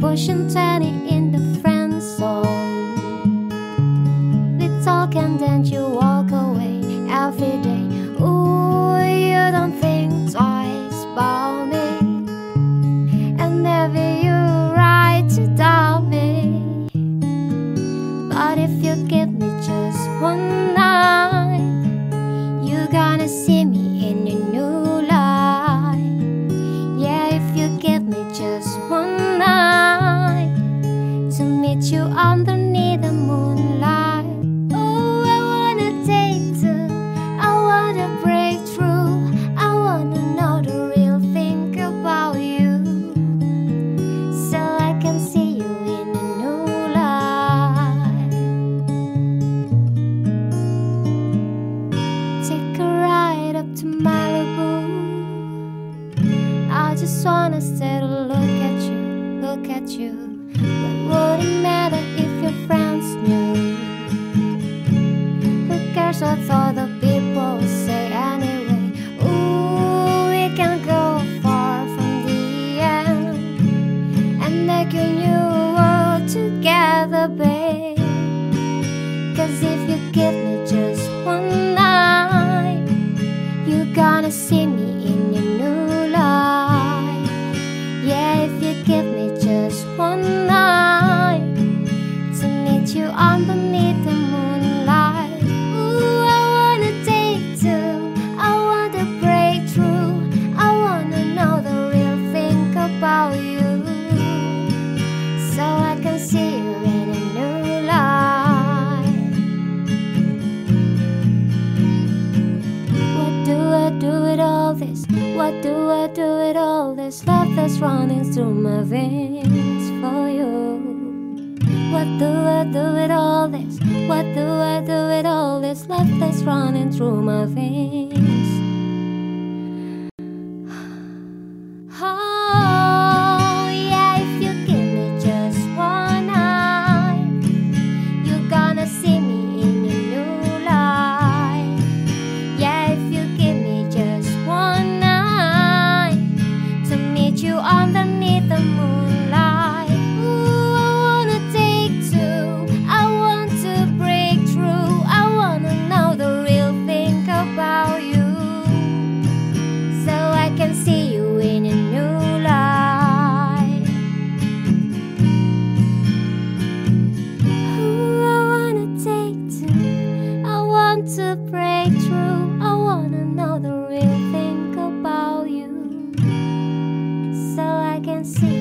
Pushing 20 in the friend zone. We talk and then you walk away every day. Ooh, you don't think twice about me. And never you wanna stay to look at you, look at you. What would it matter if your friends knew? Who cares what other people say anyway? Ooh, we can go far from the end and make a new world together, babe. Cause if you give me just one night, you're gonna see me this? What do I do with all this love that's running through my veins for you? What do I do with all this? What do I do with all this love that's running through my veins? to break through. I wanna know the real thing about you so I can see.